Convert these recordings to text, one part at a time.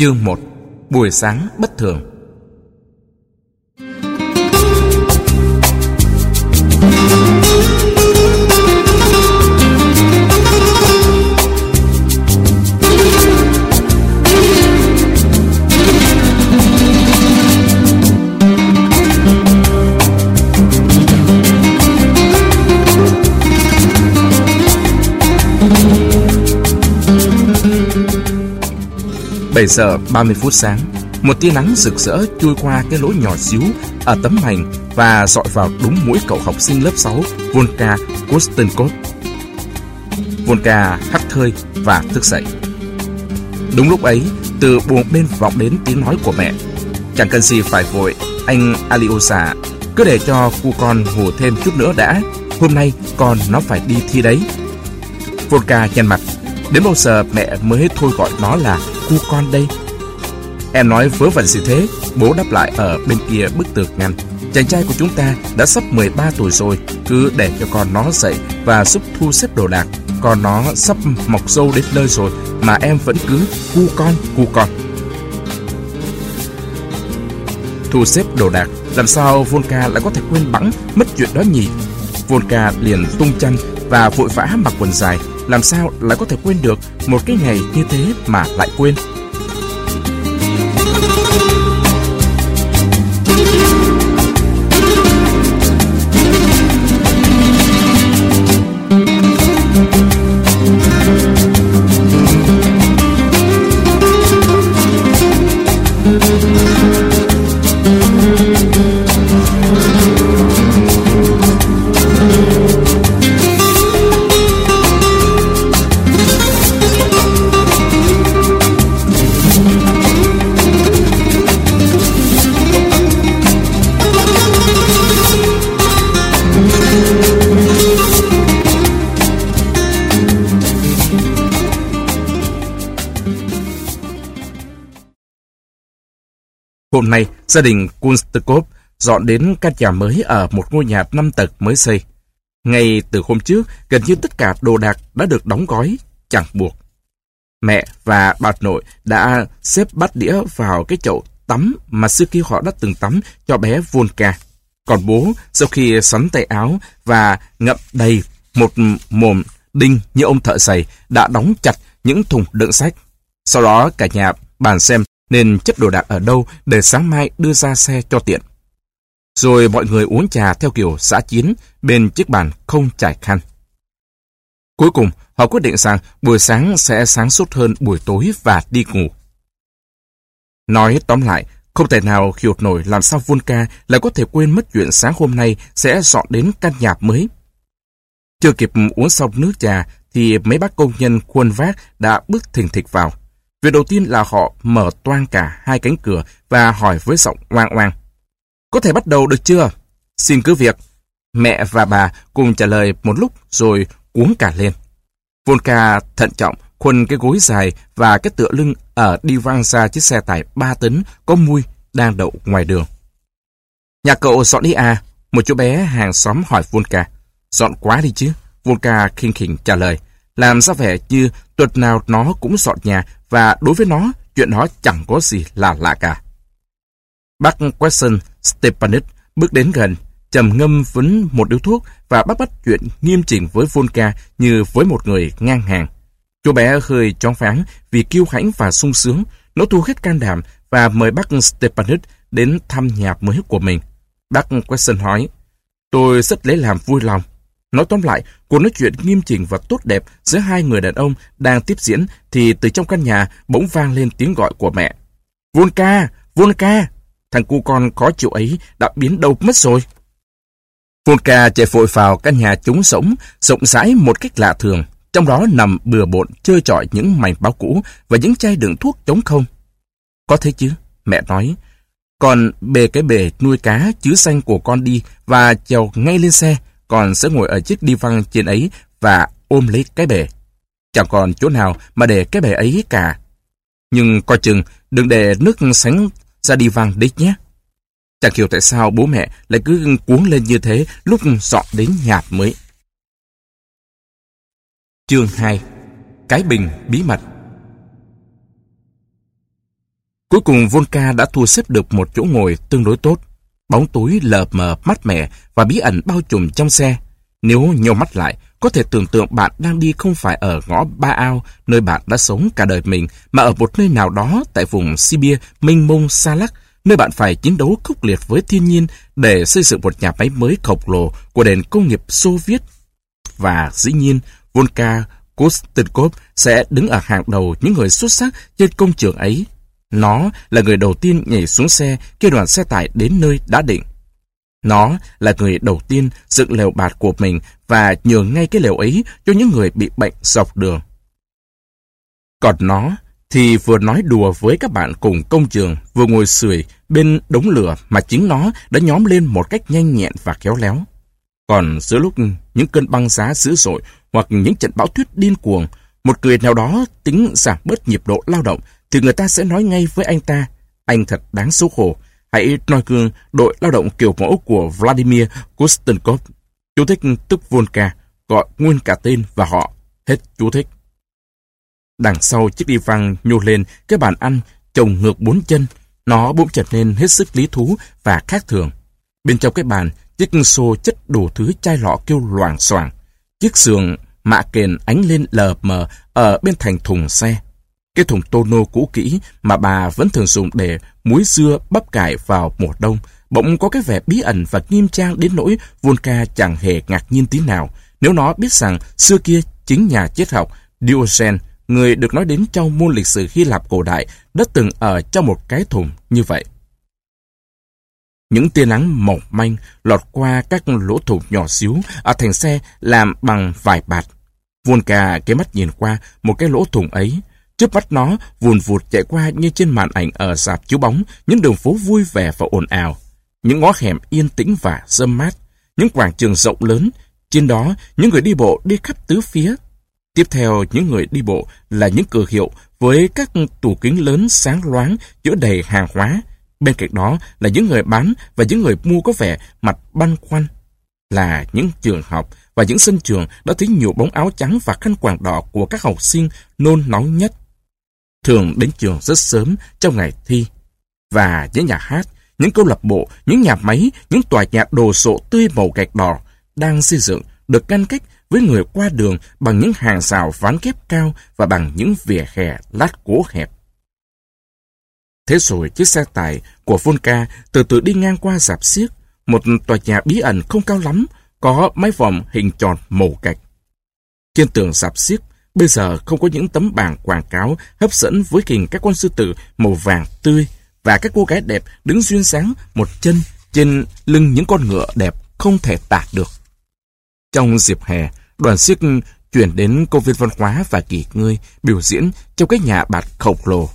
Chương 1 Buổi sáng bất thường. 7 giờ 30 phút sáng, một tia nắng rực rỡ chui qua cái lỗ nhỏ xíu ở tấm hành và dọi vào đúng mũi cậu học sinh lớp 6 Volka Kostenkov. Volka hắt hơi và thức dậy. Đúng lúc ấy, từ buồng bên vọng đến tiếng nói của mẹ. Chẳng cần gì phải vội, anh Aliosa, cứ để cho cu con ngủ thêm chút nữa đã. Hôm nay con nó phải đi thi đấy. Volka nhăn mặt. Đến bao giờ mẹ mới thôi gọi nó là cu con đây? Em nói vớ vẩn gì thế? Bố đáp lại ở bên kia bức tường ngăn. Chàng trai của chúng ta đã sắp 13 tuổi rồi, cứ để cho con nó dậy và giúp thu xếp đồ đạc. Con nó sắp mọc dâu đến nơi rồi mà em vẫn cứ cu con, cu con. Thu xếp đồ đạc, làm sao Volka lại có thể quên bẵng mất chuyện đó nhỉ? Volka liền tung chăn và vội vã mặc quần dài, làm sao lại có thể quên được một cái ngày như thế mà lại quên? Hôm nay, gia đình Kunstkov dọn đến căn nhà mới ở một ngôi nhà năm tầng mới xây. Ngay từ hôm trước, gần như tất cả đồ đạc đã được đóng gói, chẳng buộc. Mẹ và bà nội đã xếp bát đĩa vào cái chậu tắm mà xưa kia họ đã từng tắm cho bé Volka. Còn bố, sau khi sắn tay áo và ngậm đầy một mồm đinh như ông thợ giày, đã đóng chặt những thùng đựng sách. Sau đó cả nhà bàn xem nên chất đồ đạc ở đâu để sáng mai đưa ra xe cho tiện. Rồi mọi người uống trà theo kiểu xã chiến bên chiếc bàn không trải khăn. Cuối cùng, họ quyết định rằng buổi sáng sẽ sáng suốt hơn buổi tối và đi ngủ. Nói tóm lại, không thể nào hiểu nổi làm sao Volka lại có thể quên mất chuyện sáng hôm nay sẽ dọn đến căn nhà mới. Chưa kịp uống xong nước trà thì mấy bác công nhân khuôn vác đã bước thình thịch vào. Việc đầu tiên là họ mở toang cả hai cánh cửa và hỏi với giọng oang oang. Có thể bắt đầu được chưa? Xin cứ việc. Mẹ và bà cùng trả lời một lúc rồi cuống cả lên. Volka thận trọng khuân cái gối dài và cái tựa lưng ở đi vang ra chiếc xe tải ba tấn có mui đang đậu ngoài đường. Nhà cậu dọn đi à? Một chú bé hàng xóm hỏi Volka. Dọn quá đi chứ. Volka khinh khỉnh trả lời. Làm ra vẻ như tuần nào nó cũng dọn nhà và đối với nó, chuyện đó chẳng có gì là lạ cả. Bác Wesson Stepanit bước đến gần, trầm ngâm vấn một điếu thuốc và bắt bắt chuyện nghiêm chỉnh với Volka như với một người ngang hàng. Chú bé hơi chóng phán vì kiêu hãnh và sung sướng, nó thu hết can đảm và mời bác Stepanit đến thăm nhà mới của mình. Bác Wesson hỏi, tôi rất lấy làm vui lòng. Nói tóm lại, cuộc nói chuyện nghiêm chỉnh và tốt đẹp giữa hai người đàn ông đang tiếp diễn thì từ trong căn nhà bỗng vang lên tiếng gọi của mẹ. Volka! Volka! Thằng cu con có chịu ấy đã biến đâu mất rồi. Volka chạy vội vào căn nhà trống sống, rộng rãi một cách lạ thường. Trong đó nằm bừa bộn chơi chọi những mảnh báo cũ và những chai đựng thuốc chống không. Có thế chứ, mẹ nói. Còn bề cái bể nuôi cá chứ xanh của con đi và trèo ngay lên xe, còn sẽ ngồi ở chiếc đi văng trên ấy và ôm lấy cái bể. Chẳng còn chỗ nào mà để cái bể ấy cả. Nhưng coi chừng, đừng để nước sánh ra đi văng đấy nhé. Chẳng hiểu tại sao bố mẹ lại cứ cuốn lên như thế lúc dọn đến nhà mới. Chương 2 Cái bình bí mật Cuối cùng Volka đã thu xếp được một chỗ ngồi tương đối tốt. Bóng tối lờ mờ, mát mẻ và bí ẩn bao trùm trong xe. Nếu nhau mắt lại, có thể tưởng tượng bạn đang đi không phải ở ngõ Ba Ao, nơi bạn đã sống cả đời mình, mà ở một nơi nào đó tại vùng Sibia mênh mông xa lắc, nơi bạn phải chiến đấu khốc liệt với thiên nhiên để xây dựng một nhà máy mới khổng lồ của nền công nghiệp Xô Viết. Và dĩ nhiên, Volka Kostenkov sẽ đứng ở hàng đầu những người xuất sắc trên công trường ấy. Nó là người đầu tiên nhảy xuống xe khi đoàn xe tải đến nơi đã định. Nó là người đầu tiên dựng lều bạt của mình và nhường ngay cái lều ấy cho những người bị bệnh dọc đường. Còn nó thì vừa nói đùa với các bạn cùng công trường, vừa ngồi sưởi bên đống lửa mà chính nó đã nhóm lên một cách nhanh nhẹn và khéo léo. Còn giữa lúc những cơn băng giá dữ dội hoặc những trận bão tuyết điên cuồng, một người nào đó tính giảm bớt nhịp độ lao động thì người ta sẽ nói ngay với anh ta, anh thật đáng xấu hổ, hãy noi gương đội lao động kiểu mẫu của Vladimir Kustenkov. Chú thích tức Volka, gọi nguyên cả tên và họ. Hết chú thích. Đằng sau chiếc đi văng nhô lên cái bàn ăn trồng ngược bốn chân. Nó bỗng trở nên hết sức lý thú và khác thường. Bên trong cái bàn, chiếc xô chất đủ thứ chai lọ kêu loảng xoảng. Chiếc giường mạ kền ánh lên lờ mờ ở bên thành thùng xe. Cái thùng tono cũ kỹ mà bà vẫn thường dùng để muối dưa bắp cải vào mùa đông, bỗng có cái vẻ bí ẩn và nghiêm trang đến nỗi Volka chẳng hề ngạc nhiên tí nào nếu nó biết rằng xưa kia chính nhà triết học Diogen, người được nói đến trong môn lịch sử Hy Lạp cổ đại, đã từng ở trong một cái thùng như vậy. Những tia nắng mỏng manh lọt qua các lỗ thủng nhỏ xíu ở thành xe làm bằng vải bạt. Volka cái mắt nhìn qua một cái lỗ thủng ấy, Trước mắt nó vùn vụt chạy qua như trên màn ảnh ở dạp chiếu bóng, những đường phố vui vẻ và ồn ào. Những ngõ hẻm yên tĩnh và râm mát, những quảng trường rộng lớn, trên đó những người đi bộ đi khắp tứ phía. Tiếp theo những người đi bộ là những cửa hiệu với các tủ kính lớn sáng loáng chứa đầy hàng hóa. Bên cạnh đó là những người bán và những người mua có vẻ mặt băn khoăn. Là những trường học và những sân trường đã thấy nhiều bóng áo trắng và khăn quàng đỏ của các học sinh nôn nóng nhất thường đến trường rất sớm trong ngày thi. Và những nhà hát, những câu lạc bộ, những nhà máy, những tòa nhà đồ sộ tươi màu gạch đỏ đang xây dựng được ngăn cách với người qua đường bằng những hàng rào ván ghép cao và bằng những vỉa hè lát cố hẹp. Thế rồi chiếc xe tải của Volca từ từ đi ngang qua dạp xiếc, một tòa nhà bí ẩn không cao lắm, có mái vòm hình tròn màu gạch. Trên tường dạp xiếc Bây giờ không có những tấm bảng quảng cáo hấp dẫn với hình các con sư tử màu vàng tươi và các cô gái đẹp đứng duyên sáng một chân trên lưng những con ngựa đẹp không thể tả được. Trong dịp hè, đoàn siếc chuyển đến công viên văn hóa và kỳ ngơi biểu diễn trong cái nhà bạt khổng lồ.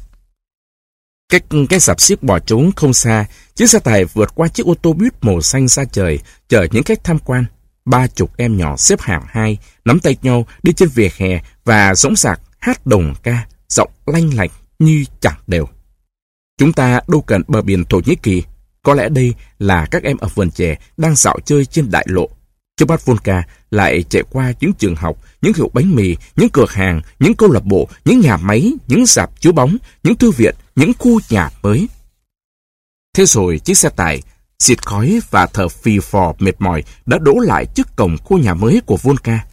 Cách cái sạp xiếc bỏ trốn không xa, chiếc xe tải vượt qua chiếc ô tô buýt màu xanh xa trời, chở những khách tham quan. Ba chục em nhỏ xếp hàng hai, nắm tay nhau đi trên vỉa hè và rỗng sạc hát đồng ca, giọng lanh lạch như chẳng đều. Chúng ta đâu cần bờ biển Thổ Nhĩ Kỳ. Có lẽ đây là các em ở vườn trẻ đang dạo chơi trên đại lộ. Trước mắt Volca lại chạy qua những trường học, những hiệu bánh mì, những cửa hàng, những câu lạc bộ, những nhà máy, những dạp chiếu bóng, những thư viện, những khu nhà mới. Thế rồi chiếc xe tải xịt khói và thở phì phò mệt mỏi đã đổ lại trước cổng khu nhà mới của Volca.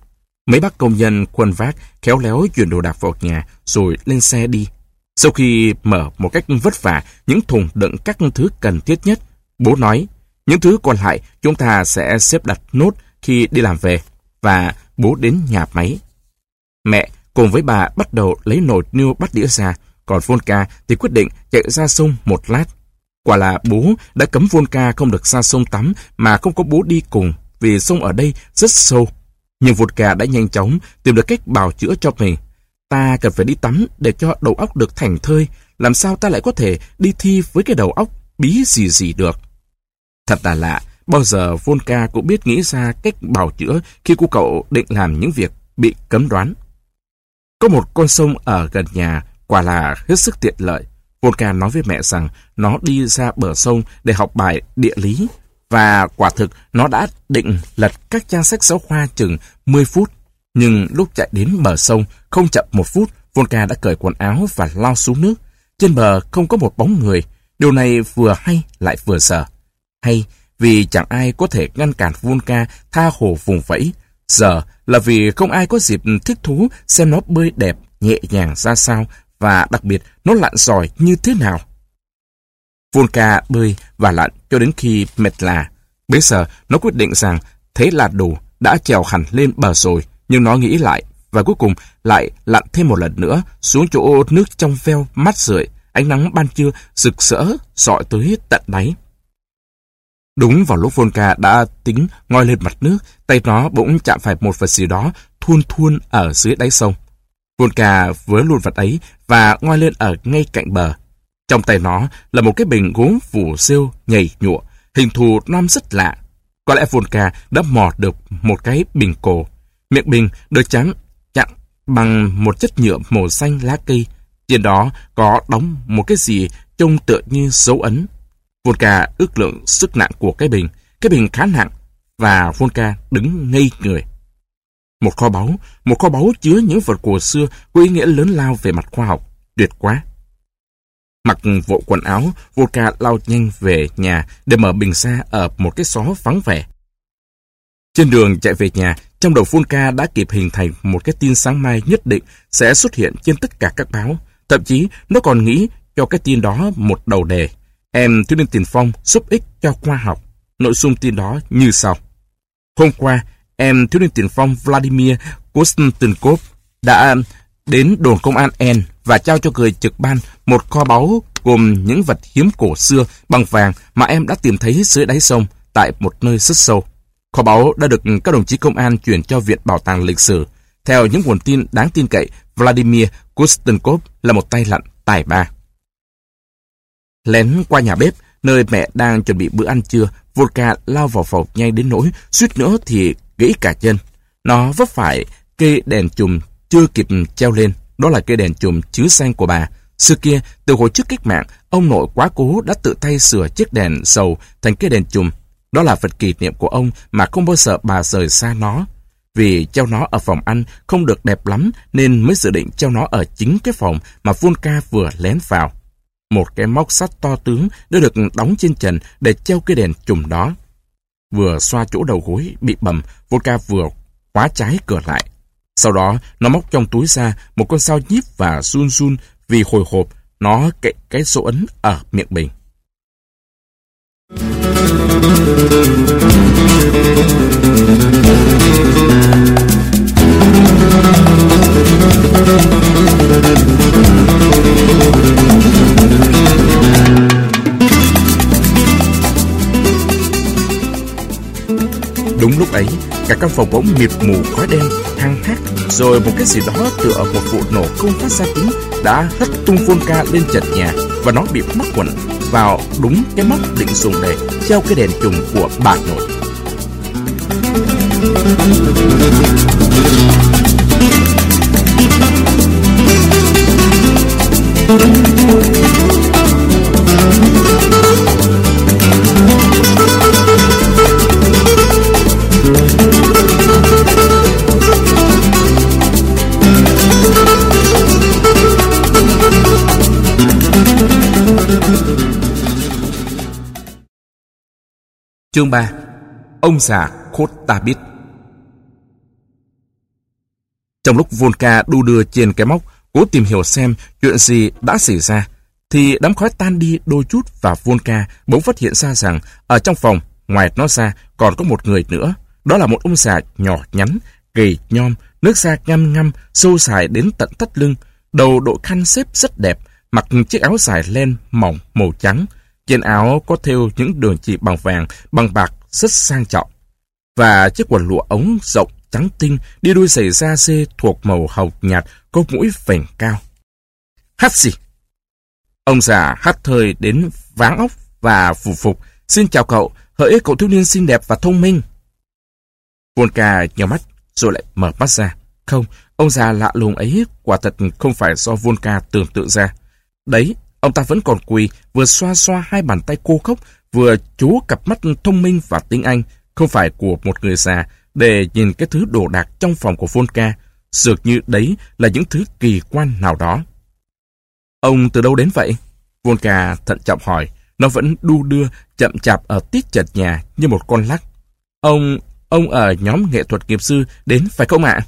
Mấy bác công nhân khuân vác khéo léo chuyển đồ đạc vào nhà rồi lên xe đi. Sau khi mở một cách vất vả những thùng đựng các thứ cần thiết nhất, bố nói, những thứ còn lại chúng ta sẽ xếp đặt nốt khi đi làm về và bố đến nhà máy. Mẹ cùng với bà bắt đầu lấy nồi niêu bắt đĩa ra, còn Volka thì quyết định chạy ra sông một lát. Quả là bố đã cấm Volka không được ra sông tắm mà không có bố đi cùng vì sông ở đây rất sâu. Nhưng vodka đã nhanh chóng tìm được cách bào chữa cho mình. Ta cần phải đi tắm để cho đầu óc được thành thơi. Làm sao ta lại có thể đi thi với cái đầu óc bí gì gì được? Thật là lạ, bao giờ Volca cũng biết nghĩ ra cách bào chữa khi cô cậu định làm những việc bị cấm đoán. Có một con sông ở gần nhà, quả là hết sức tiện lợi. Volca nói với mẹ rằng nó đi ra bờ sông để học bài địa lý. Và quả thực nó đã định lật các trang sách giáo khoa chừng 10 phút. Nhưng lúc chạy đến bờ sông, không chậm một phút, Volka đã cởi quần áo và lao xuống nước. Trên bờ không có một bóng người. Điều này vừa hay lại vừa sợ. Hay vì chẳng ai có thể ngăn cản Volka tha hồ vùng vẫy. Giờ là vì không ai có dịp thích thú xem nó bơi đẹp, nhẹ nhàng ra sao và đặc biệt nó lặn giỏi như thế nào. Volca bơi và lặn cho đến khi mệt lạ. Bây giờ nó quyết định rằng thế là đủ, đã trèo hẳn lên bờ rồi, nhưng nó nghĩ lại và cuối cùng lại lặn thêm một lần nữa xuống chỗ nước trong veo mát rượi, ánh nắng ban trưa rực rỡ dọi tới tận đáy. Đúng vào lúc Volca đã tính ngoi lên mặt nước, tay nó bỗng chạm phải một vật gì đó thuôn thuôn ở dưới đáy sông. Volca với luôn vật ấy và ngoi lên ở ngay cạnh bờ. Trong tay nó là một cái bình gốm phủ siêu nhầy nhụa, hình thù non rất lạ. Có lẽ Volca đã mò được một cái bình cổ. Miệng bình được trắng chặn bằng một chất nhựa màu xanh lá cây. Trên đó có đóng một cái gì trông tựa như dấu ấn. Volca ước lượng sức nặng của cái bình. Cái bình khá nặng và Volca đứng ngây người. Một kho báu, một kho báu chứa những vật cổ xưa có ý nghĩa lớn lao về mặt khoa học. Tuyệt quá. Mặc bộ quần áo, Volka lao nhanh về nhà để mở bình xa ở một cái xó vắng vẻ. Trên đường chạy về nhà, trong đầu Volka đã kịp hình thành một cái tin sáng mai nhất định sẽ xuất hiện trên tất cả các báo. Thậm chí, nó còn nghĩ cho cái tin đó một đầu đề. Em thiếu niên tiền phong giúp ích cho khoa học. Nội dung tin đó như sau. Hôm qua, em thiếu niên tiền phong Vladimir Kostenkov đã đến đồn công an N và trao cho người trực ban một kho báu gồm những vật hiếm cổ xưa bằng vàng mà em đã tìm thấy dưới đáy sông tại một nơi rất sâu. Kho báu đã được các đồng chí công an chuyển cho Viện Bảo tàng Lịch sử. Theo những nguồn tin đáng tin cậy, Vladimir Kustenkov là một tay lặn tài ba. Lén qua nhà bếp, nơi mẹ đang chuẩn bị bữa ăn trưa, Volka lao vào phòng ngay đến nỗi, suýt nữa thì gãy cả chân. Nó vấp phải cây đèn chùm chưa kịp treo lên, đó là cây đèn chùm chứa sen của bà. Xưa kia, từ hồi trước cách mạng, ông nội quá cố đã tự tay sửa chiếc đèn dầu thành cây đèn chùm. Đó là vật kỷ niệm của ông mà không bao giờ bà rời xa nó. Vì treo nó ở phòng ăn không được đẹp lắm nên mới dự định treo nó ở chính cái phòng mà Volka vừa lén vào. Một cái móc sắt to tướng đã được đóng trên trần để treo cây đèn chùm đó. Vừa xoa chỗ đầu gối bị bầm, Volka vừa khóa trái cửa lại. Sau đó, nó móc trong túi ra một con sao nhíp và run run vì hồi hộp nó kệ cái dấu ấn ở miệng bình. Đúng lúc ấy, cả căn phòng bỗng mịt mù khói đen, thang thét, rồi một cái gì đó tựa một vụ nổ không phát ra tiếng, đã hất tung Volca lên trần nhà và nó bị mắc quẩn vào đúng cái móc định dùng để treo cái đèn chùm của bà nội. Chương 3 Ông già khốt ta biết Trong lúc Volka đu đưa trên cái móc, cố tìm hiểu xem chuyện gì đã xảy ra, thì đám khói tan đi đôi chút và Volka bỗng phát hiện ra rằng ở trong phòng, ngoài nó ra, còn có một người nữa. Đó là một ông già nhỏ nhắn, gầy nhom, nước da ngăm ngăm, sâu dài đến tận thắt lưng, đầu đội khăn xếp rất đẹp, mặc chiếc áo dài len mỏng màu trắng, trên áo có thêu những đường chỉ bằng vàng, bằng bạc rất sang trọng. Và chiếc quần lụa ống rộng trắng tinh đi đuôi giày da dê thuộc màu hồng nhạt có mũi vành cao. Hát gì? Ông già hát thời đến váng óc và phù phục. Xin chào cậu, hỡi cậu thiếu niên xinh đẹp và thông minh. Volka nhào mắt rồi lại mở mắt ra. Không, ông già lạ lùng ấy quả thật không phải do Volka tưởng tượng ra. Đấy Ông ta vẫn còn quỳ, vừa xoa xoa hai bàn tay cô khốc, vừa chú cặp mắt thông minh và tiếng Anh, không phải của một người già, để nhìn cái thứ đồ đạc trong phòng của Volka. Dược như đấy là những thứ kỳ quan nào đó. Ông từ đâu đến vậy? Volka thận trọng hỏi. Nó vẫn đu đưa, chậm chạp ở tiết chật nhà như một con lắc. Ông, ông ở nhóm nghệ thuật nghiệp sư đến phải không ạ?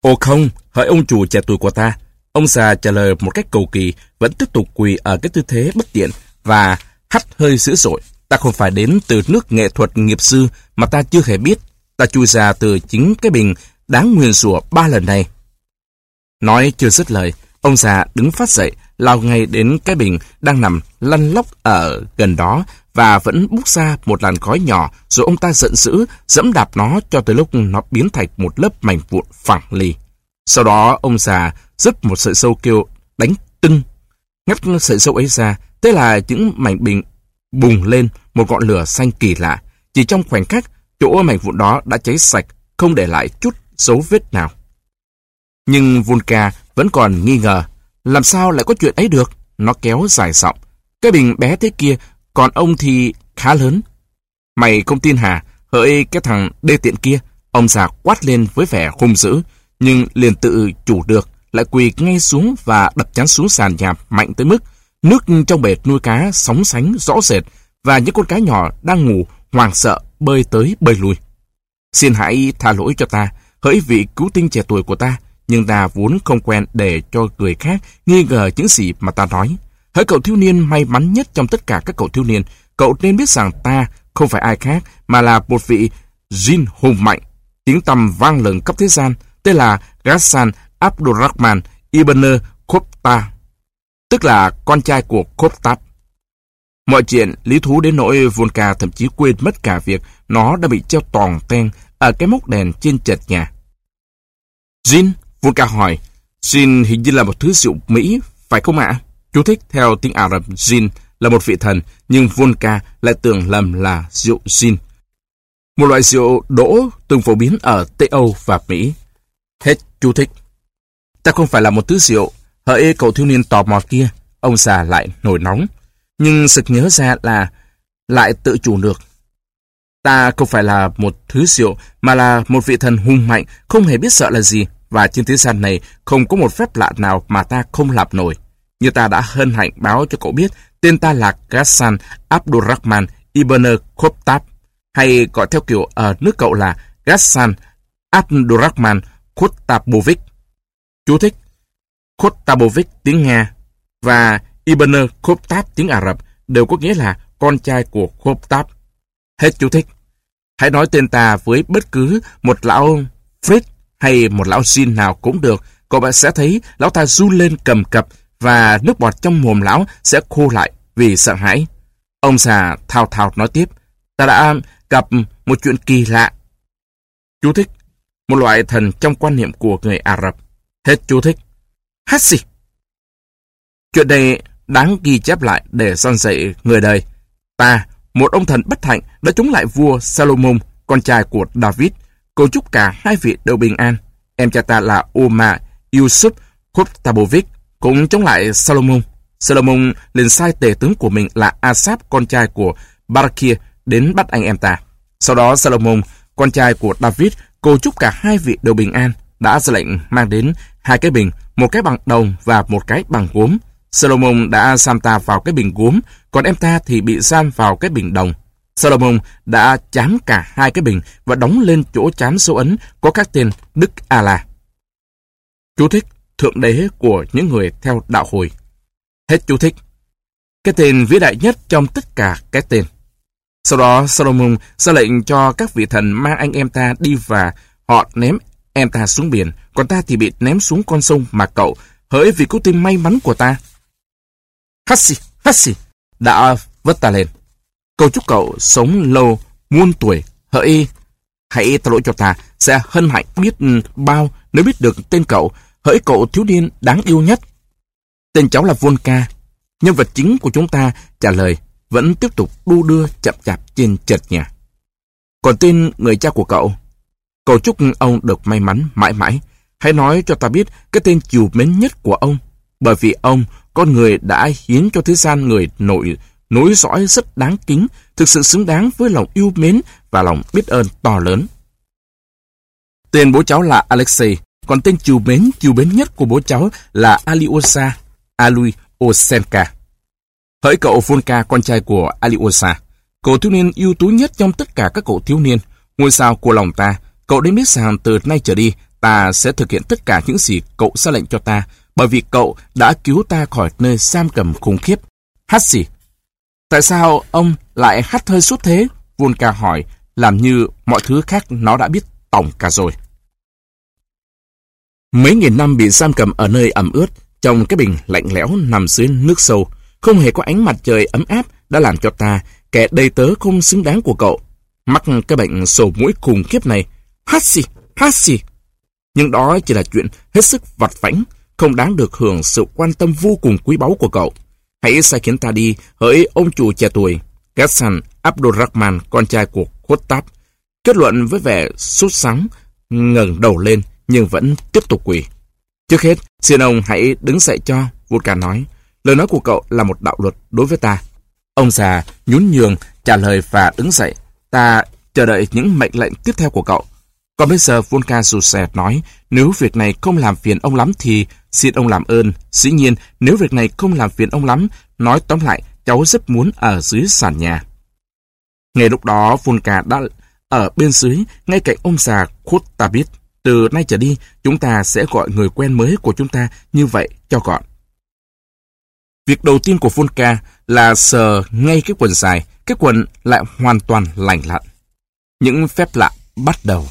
Ồ không, hỏi ông chủ trẻ tuổi của ta. Ông già trả lời một cách cầu kỳ, vẫn tiếp tục quỳ ở cái tư thế bất tiện và hắt hơi dữ dội. Ta không phải đến từ nước nghệ thuật nghiệp sư mà ta chưa hề biết. Ta chui ra từ chính cái bình đáng nguyền rủa ba lần này. Nói chưa dứt lời, ông già đứng phát dậy, lao ngay đến cái bình đang nằm lăn lóc ở gần đó và vẫn bút ra một làn khói nhỏ rồi ông ta giận dữ, dẫm đạp nó cho tới lúc nó biến thành một lớp mảnh vụn phẳng lì. Sau đó ông già rứt một sợi sâu kêu đánh tưng, ngắt sợi sâu ấy ra, thế là những mảnh bình bùng lên một ngọn lửa xanh kỳ lạ. Chỉ trong khoảnh khắc, chỗ mảnh vụn đó đã cháy sạch, không để lại chút dấu vết nào. Nhưng vulca vẫn còn nghi ngờ, làm sao lại có chuyện ấy được? Nó kéo dài giọng. Cái bình bé thế kia, còn ông thì khá lớn. Mày không tin hả? Hỡi cái thằng đê tiện kia, ông già quát lên với vẻ hung dữ, nhưng liền tự chủ được, lại quỳ ngay xuống và đập chán xuống sàn nhà mạnh tới mức nước trong bể nuôi cá sóng sánh rõ rệt và những con cá nhỏ đang ngủ hoảng sợ bơi tới bơi lui. Xin hãy tha lỗi cho ta, hỡi vị cứu tinh trẻ tuổi của ta, nhưng ta vốn không quen để cho người khác nghi ngờ những gì mà ta nói. Hỡi cậu thiếu niên may mắn nhất trong tất cả các cậu thiếu niên, cậu nên biết rằng ta không phải ai khác mà là một vị Jin hùng mạnh, tiếng tầm vang lừng khắp thế gian, tên là Ghassan Abdurrahman Ibn Khopta, tức là con trai của Khoptab. Mọi chuyện lý thú đến nỗi Volka thậm chí quên mất cả việc nó đã bị treo toàn ten ở cái mốc đèn trên trệt nhà. Jin, Volka hỏi, Jin hình như là một thứ rượu Mỹ, phải không ạ? Chú thích theo tiếng Ả Rập Jin là một vị thần, nhưng Volka lại tưởng lầm là rượu Jin. Một loại rượu đỗ từng phổ biến ở Tây Âu và Mỹ. Hết chú thích. Ta không phải là một thứ rượu, hỡi cậu thiếu niên tò mò kia, ông già lại nổi nóng. Nhưng sực nhớ ra là lại tự chủ được. Ta không phải là một thứ rượu, mà là một vị thần hung mạnh, không hề biết sợ là gì. Và trên thế gian này không có một phép lạ nào mà ta không làm nổi. Như ta đã hân hạnh báo cho cậu biết, tên ta là Ghassan Abdurrahman Ibn Khoptab, hay gọi theo kiểu ở nước cậu là Ghassan Abdurrahman Khotabovic. Chú thích Khotabovic tiếng Nga và Ibn Khoptab tiếng Ả Rập đều có nghĩa là con trai của Khoptab. Hết chú thích. Hãy nói tên ta với bất cứ một lão Fritz hay một lão Jin nào cũng được, cậu bạn sẽ thấy lão ta run lên cầm cập và nước bọt trong mồm lão sẽ khô lại vì sợ hãi. Ông già thao thao nói tiếp, ta đã gặp một chuyện kỳ lạ. Chú thích, một loại thần trong quan niệm của người Ả Rập. Hết chú thích. hết gì? Chuyện này đáng ghi chép lại để son dạy người đời. Ta, một ông thần bất hạnh đã chống lại vua Salomon, con trai của David, cầu chúc cả hai vị đều bình an. Em cha ta là Uma Yusuf Khotabovic, cũng chống lại Salomon. Salomon liền sai tể tướng của mình là Asap, con trai của Barakir, đến bắt anh em ta. Sau đó Salomon, con trai của David, cô chúc cả hai vị đều bình an, đã ra lệnh mang đến hai cái bình, một cái bằng đồng và một cái bằng gốm. Solomon đã giam ta vào cái bình gốm, còn em ta thì bị giam vào cái bình đồng. Solomon đã chám cả hai cái bình và đóng lên chỗ chám dấu ấn có các tên Đức A-la. Chú thích Thượng đế của những người theo đạo hồi. Hết chú thích. Cái tên vĩ đại nhất trong tất cả cái tên. Sau đó Solomon ra lệnh cho các vị thần mang anh em ta đi và họ ném em ta xuống biển, còn ta thì bị ném xuống con sông mà cậu, hỡi vì cứu tinh may mắn của ta. Hassi, Hassi, đã vớt ta lên. Cầu chúc cậu sống lâu, muôn tuổi, hỡi, hãy tha lỗi cho ta, sẽ hân hạnh biết bao nếu biết được tên cậu, hỡi cậu thiếu niên đáng yêu nhất. Tên cháu là Volka, nhân vật chính của chúng ta trả lời, vẫn tiếp tục đu đưa chậm chạp trên trệt nhà. Còn tên người cha của cậu, cậu chúc ông được may mắn mãi mãi. Hãy nói cho ta biết cái tên chiều mến nhất của ông, bởi vì ông, con người đã hiến cho thế gian người nội nối dõi rất đáng kính, thực sự xứng đáng với lòng yêu mến và lòng biết ơn to lớn. Tên bố cháu là Alexei, còn tên chiều mến, chiều mến nhất của bố cháu là Aliosa, Aluiosenka. Hỡi cậu Volka, con trai của Aliosa, cậu thiếu niên ưu tú nhất trong tất cả các cậu thiếu niên, ngôi sao của lòng ta, cậu đến biết rằng từ nay trở đi, ta sẽ thực hiện tất cả những gì cậu ra lệnh cho ta, bởi vì cậu đã cứu ta khỏi nơi giam cầm khủng khiếp. Hát gì? Tại sao ông lại hát hơi suốt thế? Volka hỏi, làm như mọi thứ khác nó đã biết tổng cả rồi. Mấy nghìn năm bị giam cầm ở nơi ẩm ướt, trong cái bình lạnh lẽo nằm dưới nước sâu, không hề có ánh mặt trời ấm áp đã làm cho ta, kẻ đầy tớ không xứng đáng của cậu, mắc cái bệnh sổ mũi khủng khiếp này. Hát xì, hát xì. Nhưng đó chỉ là chuyện hết sức vặt vãnh, không đáng được hưởng sự quan tâm vô cùng quý báu của cậu. Hãy sai khiến ta đi, hỡi ông chủ trẻ tuổi, Gassan Abdurrahman, con trai của Khuất kết luận với vẻ sốt sắng, ngẩng đầu lên nhưng vẫn tiếp tục quỳ. Trước hết, xin ông hãy đứng dậy cho, Vulcan nói. Lời nói của cậu là một đạo luật đối với ta. Ông già nhún nhường, trả lời và đứng dậy. Ta chờ đợi những mệnh lệnh tiếp theo của cậu. Còn bây giờ Volkan Suset nói, nếu việc này không làm phiền ông lắm thì xin ông làm ơn. Dĩ nhiên, nếu việc này không làm phiền ông lắm, nói tóm lại, cháu rất muốn ở dưới sàn nhà. Ngay lúc đó, Volka đã ở bên dưới, ngay cạnh ông già Khutabit. Từ nay trở đi, chúng ta sẽ gọi người quen mới của chúng ta như vậy cho gọn. Việc đầu tiên của Volka là sờ ngay cái quần dài, cái quần lại hoàn toàn lành lặn. Những phép lạ bắt đầu.